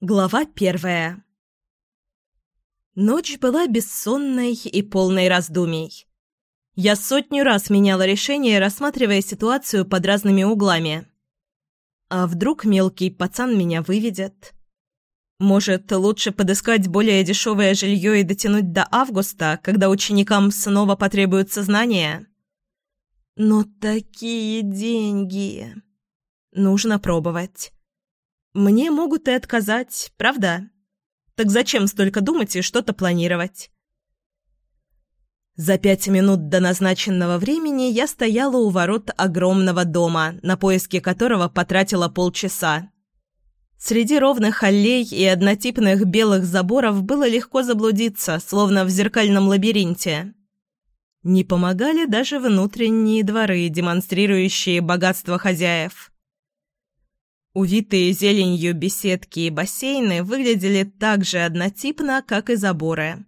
Глава первая Ночь была бессонной и полной раздумий. Я сотню раз меняла решение, рассматривая ситуацию под разными углами. А вдруг мелкий пацан меня выведет? Может, лучше подыскать более дешевое жилье и дотянуть до августа, когда ученикам снова потребуются знания? Но такие деньги... Нужно пробовать. Мне могут и отказать, правда? Так зачем столько думать и что-то планировать? За пять минут до назначенного времени я стояла у ворот огромного дома, на поиски которого потратила полчаса. Среди ровных аллей и однотипных белых заборов было легко заблудиться, словно в зеркальном лабиринте. Не помогали даже внутренние дворы, демонстрирующие богатство хозяев. Увитые зеленью беседки и бассейны выглядели так же однотипно, как и заборы.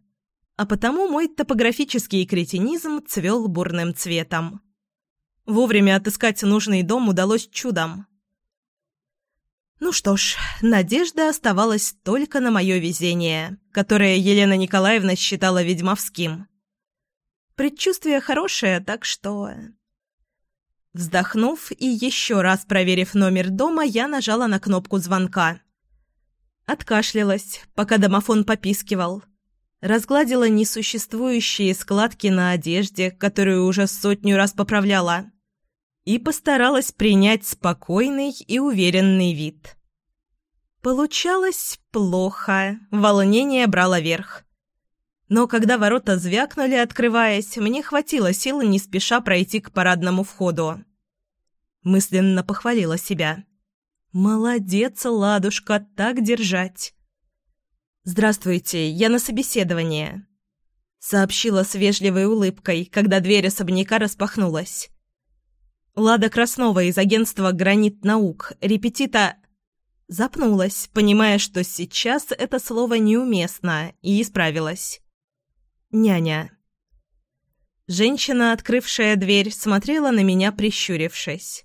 А потому мой топографический кретинизм цвел бурным цветом. Вовремя отыскать нужный дом удалось чудом. Ну что ж, надежда оставалась только на мое везение, которое Елена Николаевна считала ведьмовским. Предчувствие хорошее, так что... Вздохнув и еще раз проверив номер дома, я нажала на кнопку звонка. Откашлялась, пока домофон попискивал. Разгладила несуществующие складки на одежде, которую уже сотню раз поправляла. И постаралась принять спокойный и уверенный вид. Получалось плохо, волнение брало верх. Но когда ворота звякнули, открываясь, мне хватило сил не спеша пройти к парадному входу. Мысленно похвалила себя. «Молодец, ладушка, так держать!» «Здравствуйте, я на собеседование», — сообщила с вежливой улыбкой, когда дверь особняка распахнулась. Лада Краснова из агентства «Гранит наук», репетита... Запнулась, понимая, что сейчас это слово неуместно, и исправилась. Няня. Женщина, открывшая дверь, смотрела на меня, прищурившись.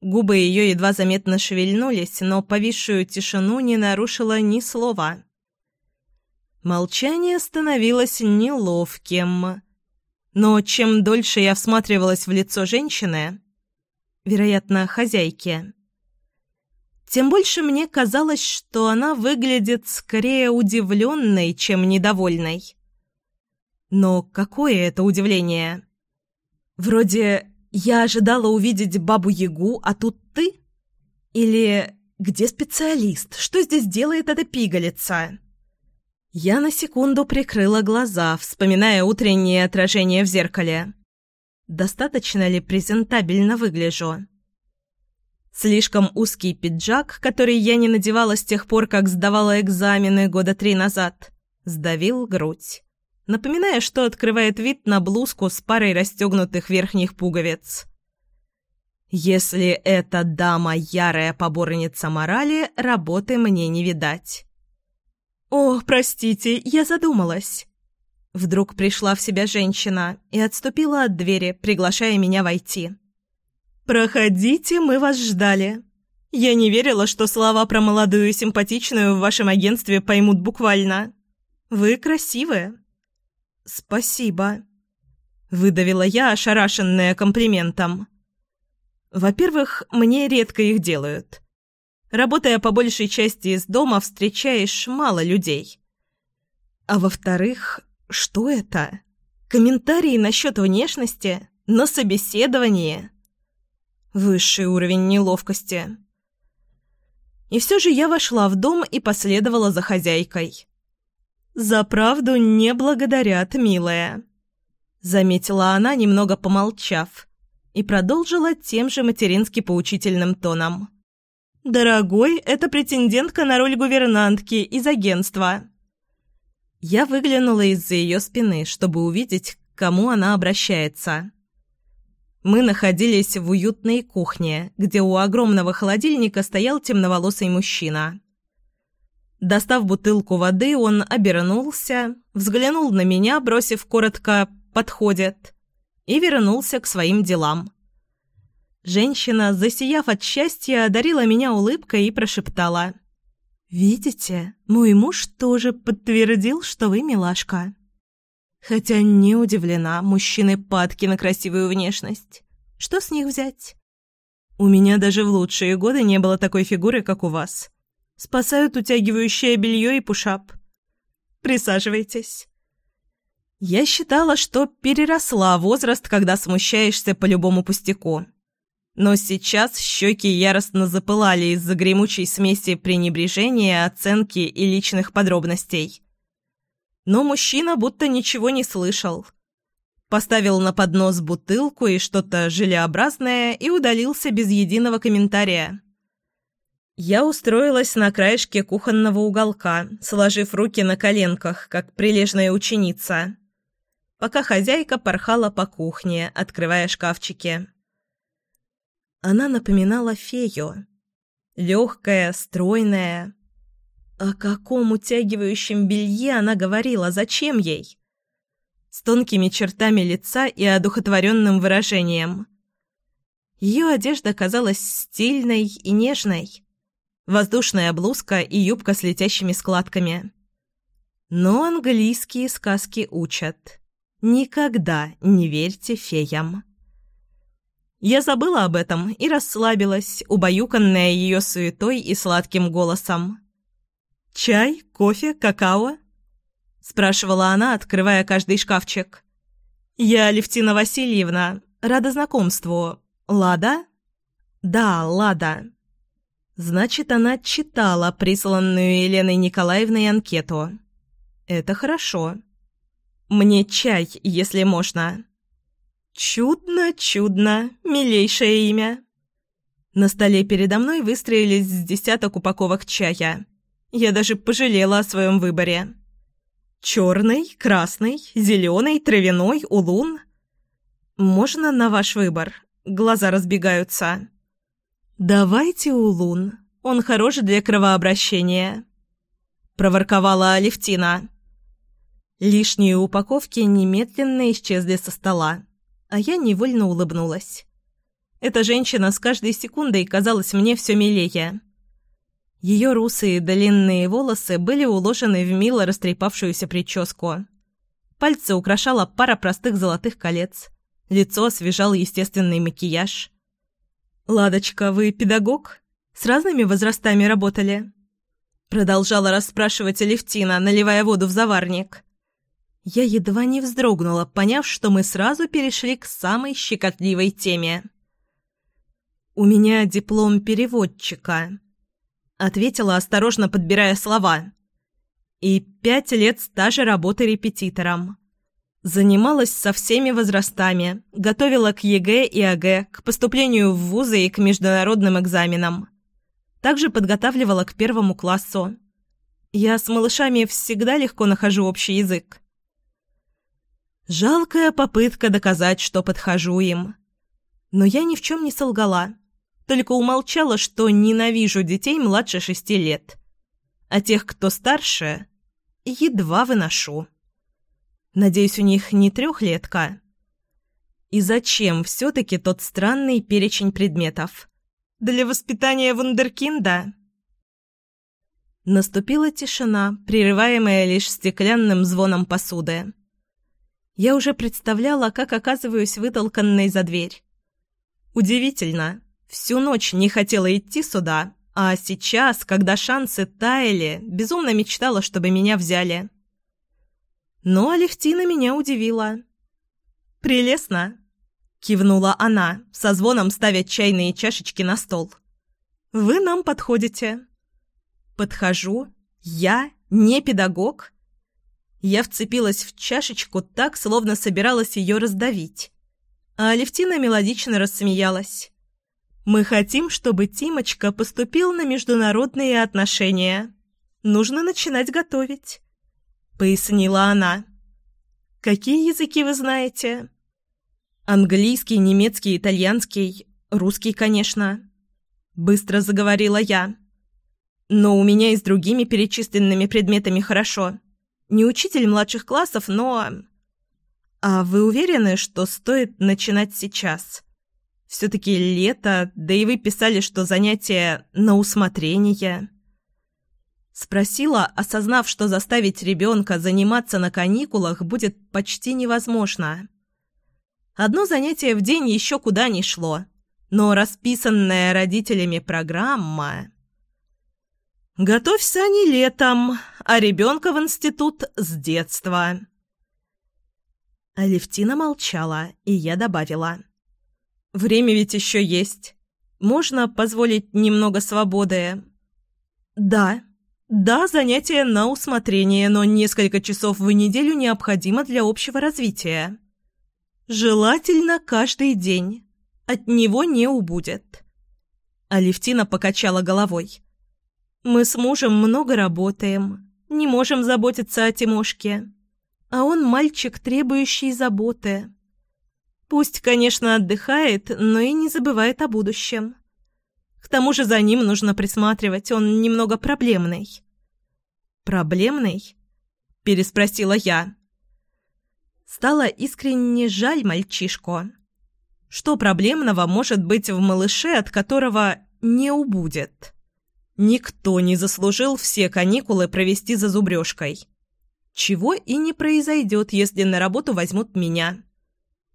Губы ее едва заметно шевельнулись, но повисшую тишину не нарушила ни слова. Молчание становилось неловким. Но чем дольше я всматривалась в лицо женщины, вероятно, хозяйки, тем больше мне казалось, что она выглядит скорее удивленной, чем недовольной. Но какое это удивление? Вроде я ожидала увидеть бабу-ягу, а тут ты? Или где специалист? Что здесь делает эта пигалица? Я на секунду прикрыла глаза, вспоминая утреннее отражение в зеркале. Достаточно ли презентабельно выгляжу? Слишком узкий пиджак, который я не надевала с тех пор, как сдавала экзамены года три назад, сдавил грудь напоминая, что открывает вид на блузку с парой расстегнутых верхних пуговиц. Если эта дама ярая поборница морали, работы мне не видать. «О, простите, я задумалась». Вдруг пришла в себя женщина и отступила от двери, приглашая меня войти. «Проходите, мы вас ждали. Я не верила, что слова про молодую и симпатичную в вашем агентстве поймут буквально. Вы красивые». «Спасибо», — выдавила я, ошарашенная комплиментом. «Во-первых, мне редко их делают. Работая по большей части из дома, встречаешь мало людей. А во-вторых, что это? Комментарии насчет внешности? На собеседовании?» Высший уровень неловкости. И все же я вошла в дом и последовала за хозяйкой. «За правду не благодарят, милая», — заметила она, немного помолчав, и продолжила тем же матерински-поучительным тоном. «Дорогой, это претендентка на роль гувернантки из агентства». Я выглянула из-за ее спины, чтобы увидеть, к кому она обращается. Мы находились в уютной кухне, где у огромного холодильника стоял темноволосый мужчина. Достав бутылку воды, он обернулся, взглянул на меня, бросив коротко «подходит», и вернулся к своим делам. Женщина, засияв от счастья, одарила меня улыбкой и прошептала. «Видите, мой муж тоже подтвердил, что вы милашка. Хотя не удивлена, мужчины падки на красивую внешность. Что с них взять? У меня даже в лучшие годы не было такой фигуры, как у вас. Спасают утягивающее белье и пушап. Присаживайтесь». Я считала, что переросла возраст, когда смущаешься по любому пустяку. Но сейчас щеки яростно запылали из-за гремучей смеси пренебрежения, оценки и личных подробностей. Но мужчина будто ничего не слышал. Поставил на поднос бутылку и что-то желеобразное и удалился без единого комментария. Я устроилась на краешке кухонного уголка, сложив руки на коленках, как прилежная ученица пока хозяйка порхала по кухне, открывая шкафчики. Она напоминала фею. Легкая, стройная. О каком утягивающем белье она говорила, зачем ей? С тонкими чертами лица и одухотворенным выражением. Ее одежда казалась стильной и нежной. Воздушная блузка и юбка с летящими складками. Но английские сказки учат. Никогда не верьте феям. Я забыла об этом и расслабилась, убаюканная ее суетой и сладким голосом. «Чай? Кофе? Какао?» – спрашивала она, открывая каждый шкафчик. «Я Левтина Васильевна. Рада знакомству. Лада?» «Да, Лада». Значит, она читала присланную Еленой Николаевной анкету. «Это хорошо». Мне чай, если можно». «Чудно, чудно, милейшее имя». На столе передо мной выстроились с десяток упаковок чая. Я даже пожалела о своем выборе. Черный, красный, зеленый, травяной, улун. Можно на ваш выбор? Глаза разбегаются. Давайте улун. Он хорош для кровообращения. Проворковала Алевтина. Лишние упаковки немедленно исчезли со стола, а я невольно улыбнулась. Эта женщина с каждой секундой казалась мне все милее. Ее русые длинные волосы были уложены в мило растрепавшуюся прическу. Пальцы украшала пара простых золотых колец. Лицо освежал естественный макияж. «Ладочка, вы педагог? С разными возрастами работали?» Продолжала расспрашивать Алевтина, наливая воду в заварник. Я едва не вздрогнула, поняв, что мы сразу перешли к самой щекотливой теме. «У меня диплом переводчика», — ответила, осторожно подбирая слова. «И пять лет стажа работы репетитором. Занималась со всеми возрастами, готовила к ЕГЭ и ОГЭ, к поступлению в вузы и к международным экзаменам. Также подготавливала к первому классу. Я с малышами всегда легко нахожу общий язык. Жалкая попытка доказать, что подхожу им. Но я ни в чем не солгала, только умолчала, что ненавижу детей младше шести лет. А тех, кто старше, едва выношу. Надеюсь, у них не трехлетка. И зачем все-таки тот странный перечень предметов? Для воспитания вундеркинда? Наступила тишина, прерываемая лишь стеклянным звоном посуды. Я уже представляла, как оказываюсь вытолканной за дверь. Удивительно. Всю ночь не хотела идти сюда, а сейчас, когда шансы таяли, безумно мечтала, чтобы меня взяли. Но Алевтина меня удивила. «Прелестно!» — кивнула она, со звоном ставя чайные чашечки на стол. «Вы нам подходите». «Подхожу? Я? Не педагог?» Я вцепилась в чашечку так, словно собиралась ее раздавить. А Алевтина мелодично рассмеялась. «Мы хотим, чтобы Тимочка поступил на международные отношения. Нужно начинать готовить», — пояснила она. «Какие языки вы знаете?» «Английский, немецкий, итальянский, русский, конечно», — быстро заговорила я. «Но у меня и с другими перечисленными предметами хорошо». Не учитель младших классов, но... А вы уверены, что стоит начинать сейчас? Все-таки лето, да и вы писали, что занятия на усмотрение. Спросила, осознав, что заставить ребенка заниматься на каникулах будет почти невозможно. Одно занятие в день еще куда ни шло, но расписанная родителями программа... «Готовься не летом, а ребенка в институт с детства». Алевтина молчала, и я добавила. «Время ведь еще есть. Можно позволить немного свободы?» «Да. Да, занятия на усмотрение, но несколько часов в неделю необходимо для общего развития. Желательно каждый день. От него не убудет». Алевтина покачала головой. «Мы с мужем много работаем, не можем заботиться о Тимошке, а он мальчик, требующий заботы». Пусть, конечно, отдыхает, но и не забывает о будущем. К тому же за ним нужно присматривать, он немного проблемный. «Проблемный?» – переспросила я. Стало искренне жаль мальчишку. Что проблемного может быть в малыше, от которого не убудет? Никто не заслужил все каникулы провести за зубрежкой. Чего и не произойдет, если на работу возьмут меня.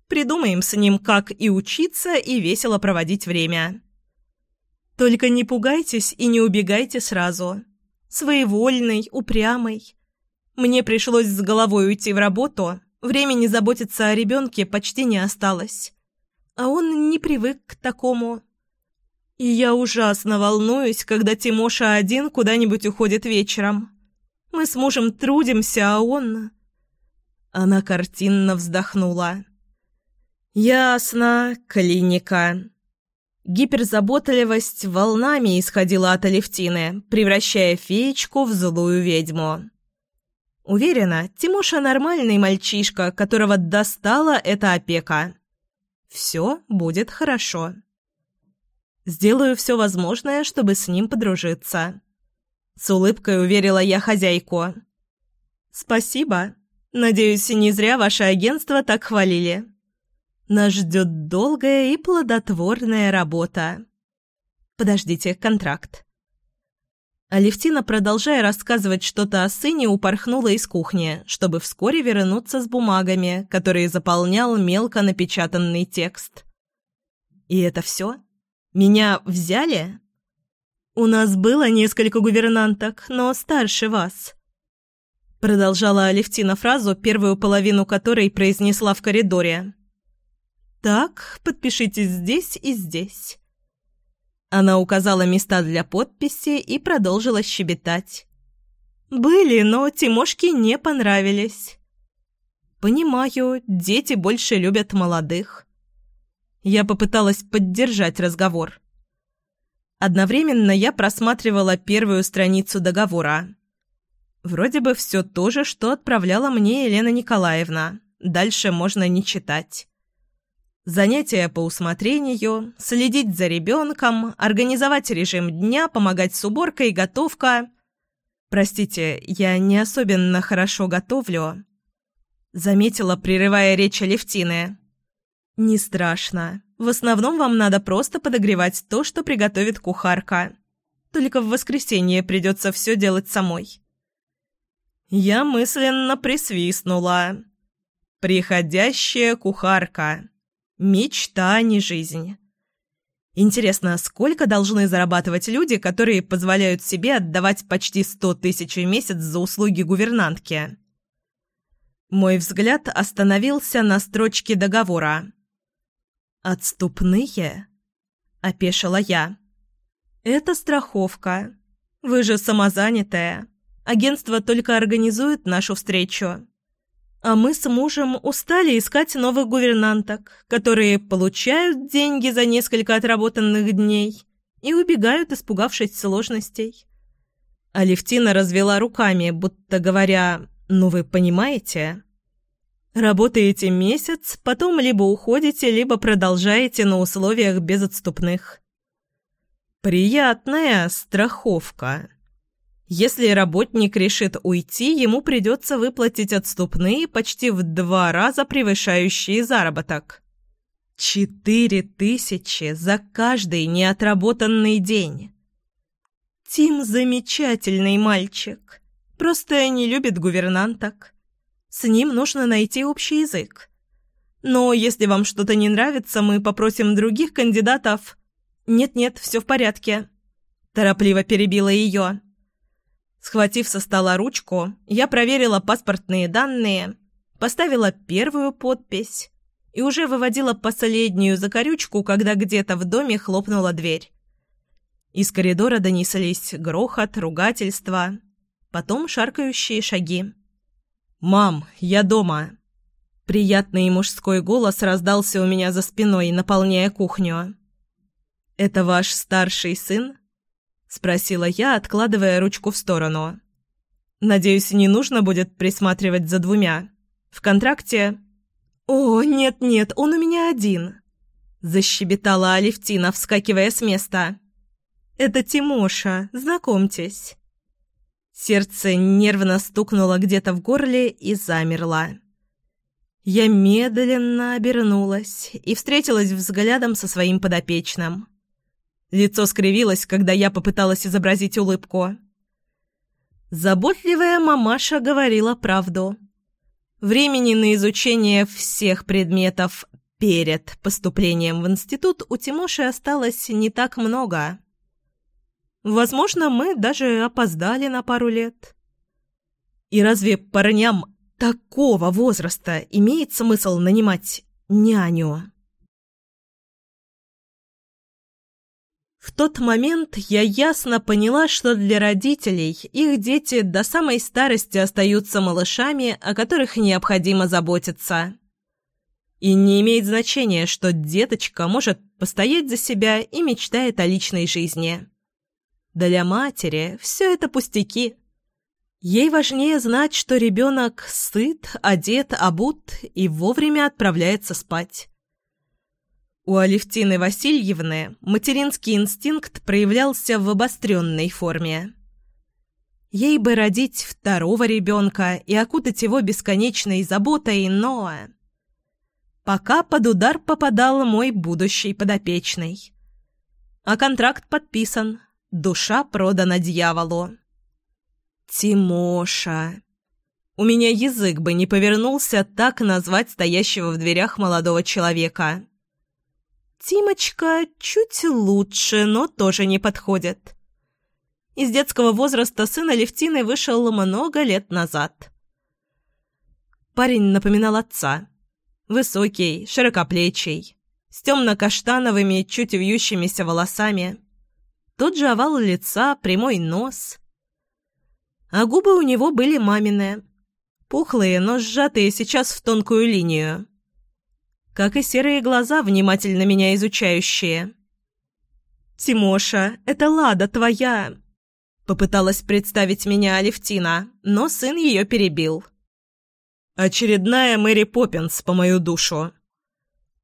Придумаем с ним, как и учиться, и весело проводить время. Только не пугайтесь и не убегайте сразу. Своевольный, упрямый. Мне пришлось с головой уйти в работу, времени заботиться о ребенке почти не осталось. А он не привык к такому. И я ужасно волнуюсь, когда Тимоша один куда-нибудь уходит вечером. Мы с мужем трудимся, а он... Она картинно вздохнула. «Ясно, клиника». Гиперзаботливость волнами исходила от Алевтины, превращая феечку в злую ведьму. Уверена, Тимоша нормальный мальчишка, которого достала эта опека. Все будет хорошо. Сделаю все возможное, чтобы с ним подружиться. С улыбкой уверила я хозяйку. «Спасибо. Надеюсь, не зря ваше агентство так хвалили». Нас ждет долгая и плодотворная работа. Подождите, контракт. Алевтина, продолжая рассказывать что-то о сыне, упорхнула из кухни, чтобы вскоре вернуться с бумагами, которые заполнял мелко напечатанный текст. «И это все? Меня взяли?» «У нас было несколько гувернанток, но старше вас». Продолжала Алевтина фразу, первую половину которой произнесла в коридоре. «Так, подпишитесь здесь и здесь». Она указала места для подписи и продолжила щебетать. «Были, но Тимошке не понравились». «Понимаю, дети больше любят молодых». Я попыталась поддержать разговор. Одновременно я просматривала первую страницу договора. Вроде бы все то же, что отправляла мне Елена Николаевна. Дальше можно не читать занятия по усмотрению, следить за ребенком, организовать режим дня, помогать с уборкой, готовка. Простите, я не особенно хорошо готовлю. Заметила, прерывая речь Алевтины. Не страшно. В основном вам надо просто подогревать то, что приготовит кухарка. Только в воскресенье придется все делать самой. Я мысленно присвистнула. «Приходящая кухарка». Мечта, а не жизнь. Интересно, сколько должны зарабатывать люди, которые позволяют себе отдавать почти сто тысяч в месяц за услуги гувернантки? Мой взгляд остановился на строчке договора. «Отступные?» – опешила я. «Это страховка. Вы же самозанятая. Агентство только организует нашу встречу. А мы с мужем устали искать новых гувернанток, которые получают деньги за несколько отработанных дней и убегают, испугавшись сложностей. Алевтина развела руками, будто говоря, «Ну вы понимаете?» Работаете месяц, потом либо уходите, либо продолжаете на условиях безотступных. Приятная страховка. Если работник решит уйти, ему придется выплатить отступные почти в два раза превышающие заработок. Четыре тысячи за каждый неотработанный день. Тим замечательный мальчик. Просто не любит гувернанток. С ним нужно найти общий язык. Но если вам что-то не нравится, мы попросим других кандидатов. Нет-нет, все в порядке. Торопливо перебила ее. Схватив со стола ручку, я проверила паспортные данные, поставила первую подпись и уже выводила последнюю закорючку, когда где-то в доме хлопнула дверь. Из коридора донеслись грохот, ругательства, потом шаркающие шаги. «Мам, я дома!» Приятный мужской голос раздался у меня за спиной, наполняя кухню. «Это ваш старший сын?» — спросила я, откладывая ручку в сторону. «Надеюсь, не нужно будет присматривать за двумя. В контракте...» «О, нет-нет, он у меня один!» — защебетала Алевтина, вскакивая с места. «Это Тимоша, знакомьтесь». Сердце нервно стукнуло где-то в горле и замерло. Я медленно обернулась и встретилась взглядом со своим подопечным. Лицо скривилось, когда я попыталась изобразить улыбку. Заботливая мамаша говорила правду. Времени на изучение всех предметов перед поступлением в институт у Тимоши осталось не так много. Возможно, мы даже опоздали на пару лет. И разве парням такого возраста имеет смысл нанимать няню? В тот момент я ясно поняла, что для родителей их дети до самой старости остаются малышами, о которых необходимо заботиться. И не имеет значения, что деточка может постоять за себя и мечтает о личной жизни. Для матери все это пустяки. Ей важнее знать, что ребенок сыт, одет, обут и вовремя отправляется спать. У Алевтины Васильевны материнский инстинкт проявлялся в обостренной форме. Ей бы родить второго ребенка и окутать его бесконечной заботой, но... Пока под удар попадал мой будущий подопечный. А контракт подписан, Душа продана дьяволу. Тимоша. У меня язык бы не повернулся так назвать стоящего в дверях молодого человека. Тимочка чуть лучше, но тоже не подходит. Из детского возраста сына Левтины вышел много лет назад. Парень напоминал отца. Высокий, широкоплечий, с темно-каштановыми, чуть вьющимися волосами – тот же овал лица, прямой нос. А губы у него были маминые. Пухлые, но сжатые сейчас в тонкую линию. Как и серые глаза, внимательно меня изучающие. «Тимоша, это Лада твоя!» Попыталась представить меня Алевтина, но сын ее перебил. «Очередная Мэри Поппинс по мою душу!»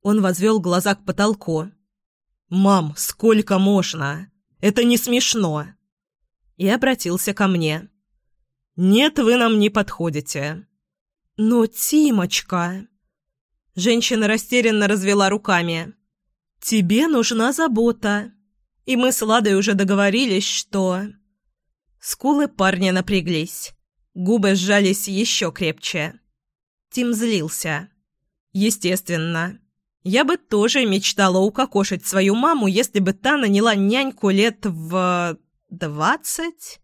Он возвел глаза к потолку. «Мам, сколько можно? Это не смешно!» И обратился ко мне. «Нет, вы нам не подходите». «Но, Тимочка...» Женщина растерянно развела руками. «Тебе нужна забота. И мы с Ладой уже договорились, что...» Скулы парня напряглись. Губы сжались еще крепче. Тим злился. Естественно. Я бы тоже мечтала укокошить свою маму, если бы та наняла няньку лет в... двадцать?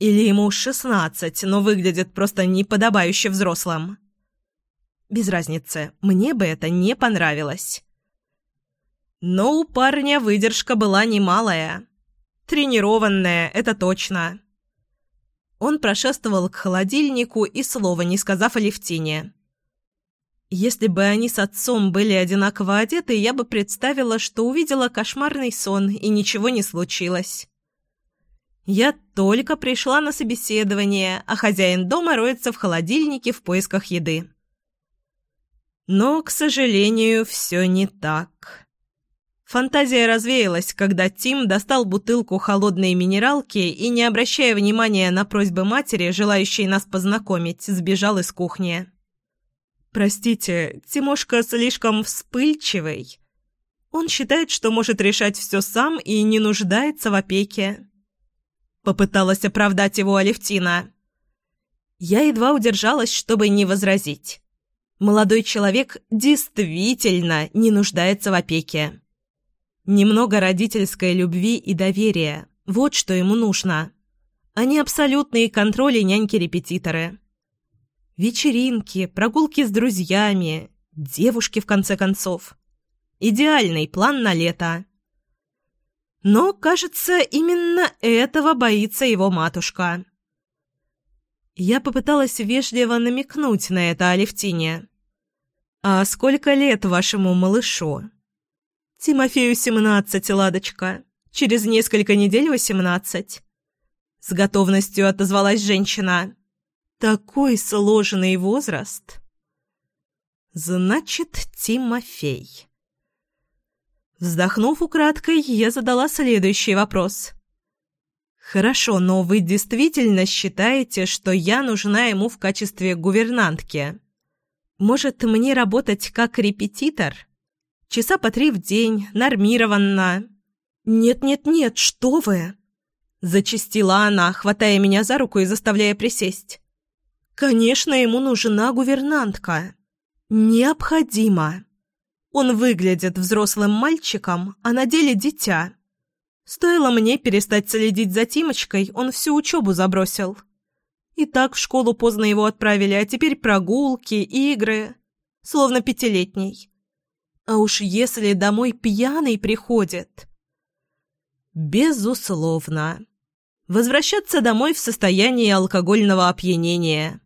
Или ему шестнадцать, но выглядит просто неподобающе взрослым. Без разницы, мне бы это не понравилось. Но у парня выдержка была немалая. Тренированная, это точно. Он прошествовал к холодильнику и слова не сказав о Левтине. Если бы они с отцом были одинаково одеты, я бы представила, что увидела кошмарный сон, и ничего не случилось. Я только пришла на собеседование, а хозяин дома роется в холодильнике в поисках еды. Но, к сожалению, все не так. Фантазия развеялась, когда Тим достал бутылку холодной минералки и, не обращая внимания на просьбы матери, желающей нас познакомить, сбежал из кухни. Простите, Тимошка слишком вспыльчивый. Он считает, что может решать все сам и не нуждается в опеке. — попыталась оправдать его Алевтина. Я едва удержалась, чтобы не возразить. Молодой человек действительно не нуждается в опеке. Немного родительской любви и доверия – вот что ему нужно. А не абсолютные контроли няньки-репетиторы. Вечеринки, прогулки с друзьями, девушки, в конце концов. Идеальный план на лето. Но, кажется, именно этого боится его матушка. Я попыталась вежливо намекнуть на это Алевтине. «А сколько лет вашему малышу?» «Тимофею семнадцать, Ладочка. Через несколько недель восемнадцать». С готовностью отозвалась женщина. «Такой сложный возраст». «Значит, Тимофей». Вздохнув украдкой, я задала следующий вопрос. «Хорошо, но вы действительно считаете, что я нужна ему в качестве гувернантки?» Может, мне работать как репетитор? Часа по три в день, нормированно. Нет-нет-нет, что вы? Зачастила она, хватая меня за руку и заставляя присесть. Конечно, ему нужна гувернантка. Необходимо. Он выглядит взрослым мальчиком, а на деле дитя. Стоило мне перестать следить за Тимочкой, он всю учебу забросил. И так в школу поздно его отправили, а теперь прогулки, игры. Словно пятилетний. А уж если домой пьяный приходит... Безусловно. Возвращаться домой в состоянии алкогольного опьянения.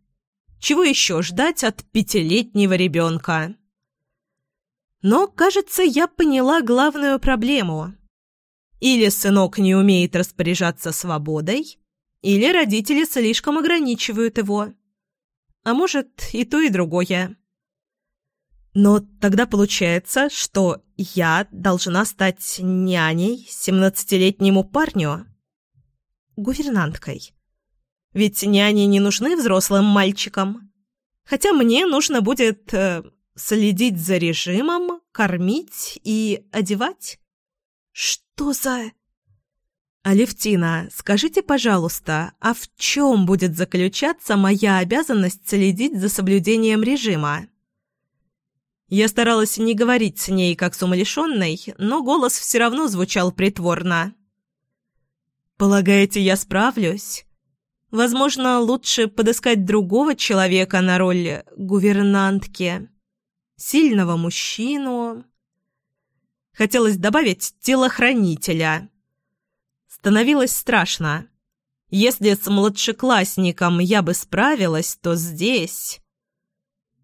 Чего еще ждать от пятилетнего ребенка? Но, кажется, я поняла главную проблему. Или сынок не умеет распоряжаться свободой, или родители слишком ограничивают его. А может, и то, и другое. Но тогда получается, что я должна стать няней семнадцатилетнему парню? Гувернанткой. Ведь няни не нужны взрослым мальчикам. Хотя мне нужно будет э, следить за режимом, кормить и одевать. Что за... «Алевтина, скажите, пожалуйста, а в чем будет заключаться моя обязанность следить за соблюдением режима?» Я старалась не говорить с ней как с умалишенной, но голос все равно звучал притворно. «Полагаете, я справлюсь? Возможно, лучше подыскать другого человека на роль гувернантки, сильного мужчину...» Хотелось добавить «телохранителя». Становилось страшно. Если с младшеклассником я бы справилась, то здесь...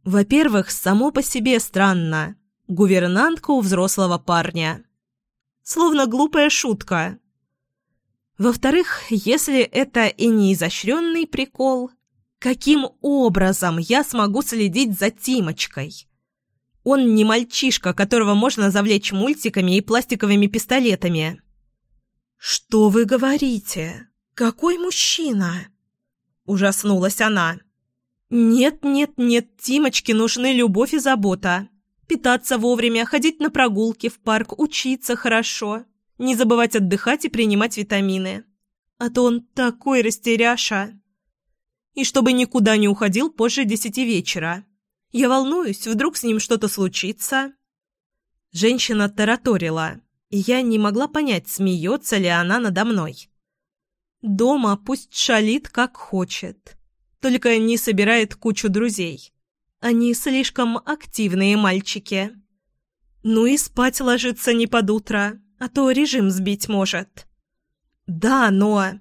Во-первых, само по себе странно. Гувернантка у взрослого парня. Словно глупая шутка. Во-вторых, если это и не изощренный прикол, каким образом я смогу следить за Тимочкой? Он не мальчишка, которого можно завлечь мультиками и пластиковыми пистолетами. «Что вы говорите? Какой мужчина?» Ужаснулась она. «Нет, нет, нет, Тимочке нужны любовь и забота. Питаться вовремя, ходить на прогулки в парк, учиться хорошо. Не забывать отдыхать и принимать витамины. А то он такой растеряша. И чтобы никуда не уходил позже десяти вечера. Я волнуюсь, вдруг с ним что-то случится». Женщина тараторила я не могла понять, смеется ли она надо мной. Дома пусть шалит как хочет, только не собирает кучу друзей. Они слишком активные мальчики. Ну и спать ложится не под утро, а то режим сбить может. Да, но...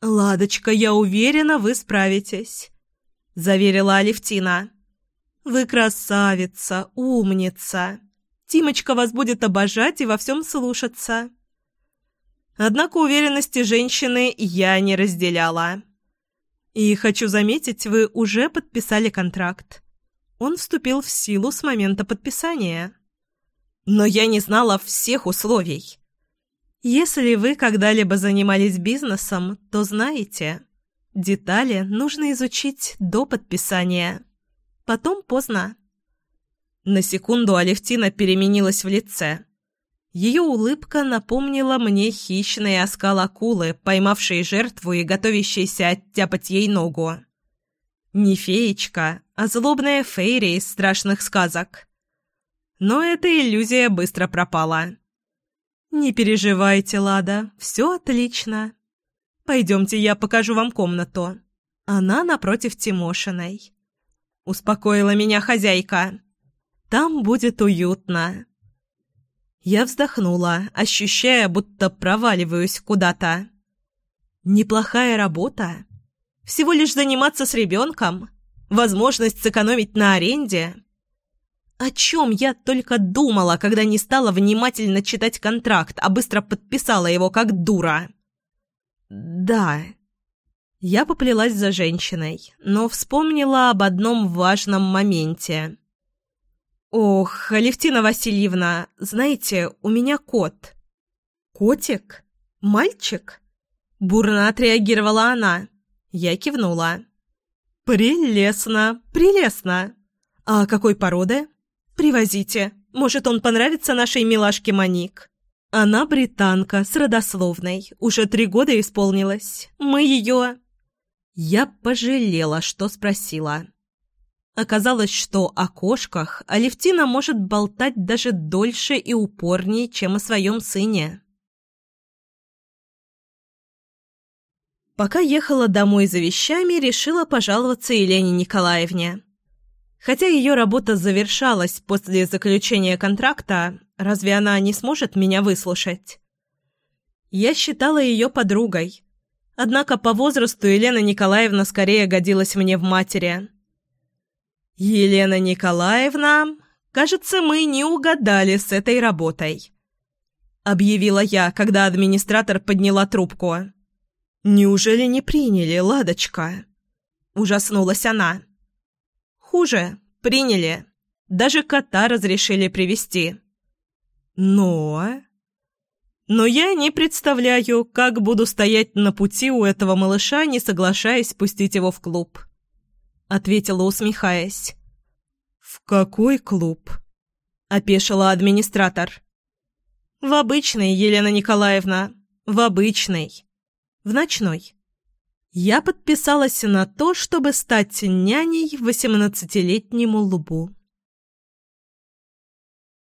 «Ладочка, я уверена, вы справитесь», — заверила Алевтина. «Вы красавица, умница. Тимочка вас будет обожать и во всем слушаться. Однако уверенности женщины я не разделяла. И хочу заметить, вы уже подписали контракт. Он вступил в силу с момента подписания. Но я не знала всех условий. Если вы когда-либо занимались бизнесом, то знаете, детали нужно изучить до подписания. Потом поздно. На секунду Алевтина переменилась в лице. Ее улыбка напомнила мне хищный оскал акулы, поймавшей жертву и готовящейся оттяпать ей ногу. Не феечка, а злобная фейри из страшных сказок. Но эта иллюзия быстро пропала. «Не переживайте, Лада, все отлично. Пойдемте, я покажу вам комнату. Она напротив Тимошиной». Успокоила меня хозяйка. «Там будет уютно». Я вздохнула, ощущая, будто проваливаюсь куда-то. Неплохая работа. Всего лишь заниматься с ребенком. Возможность сэкономить на аренде. О чем я только думала, когда не стала внимательно читать контракт, а быстро подписала его как дура. Да. Я поплелась за женщиной, но вспомнила об одном важном моменте. «Ох, Алевтина Васильевна, знаете, у меня кот». «Котик? Мальчик?» Бурно отреагировала она. Я кивнула. «Прелестно, прелестно. А какой породы? Привозите. Может, он понравится нашей милашке Моник. Она британка, с родословной. Уже три года исполнилось. Мы ее...» Я пожалела, что спросила. Оказалось, что о кошках Алевтина может болтать даже дольше и упорнее, чем о своем сыне. Пока ехала домой за вещами, решила пожаловаться Елене Николаевне. Хотя ее работа завершалась после заключения контракта, разве она не сможет меня выслушать? Я считала ее подругой. Однако по возрасту Елена Николаевна скорее годилась мне в матери – «Елена Николаевна, кажется, мы не угадали с этой работой», — объявила я, когда администратор подняла трубку. «Неужели не приняли, Ладочка?» — ужаснулась она. «Хуже, приняли. Даже кота разрешили привести. Но...» «Но я не представляю, как буду стоять на пути у этого малыша, не соглашаясь пустить его в клуб» ответила, усмехаясь. «В какой клуб?» – опешила администратор. «В обычный, Елена Николаевна, в обычный. В ночной. Я подписалась на то, чтобы стать няней восемнадцатилетнему лбу».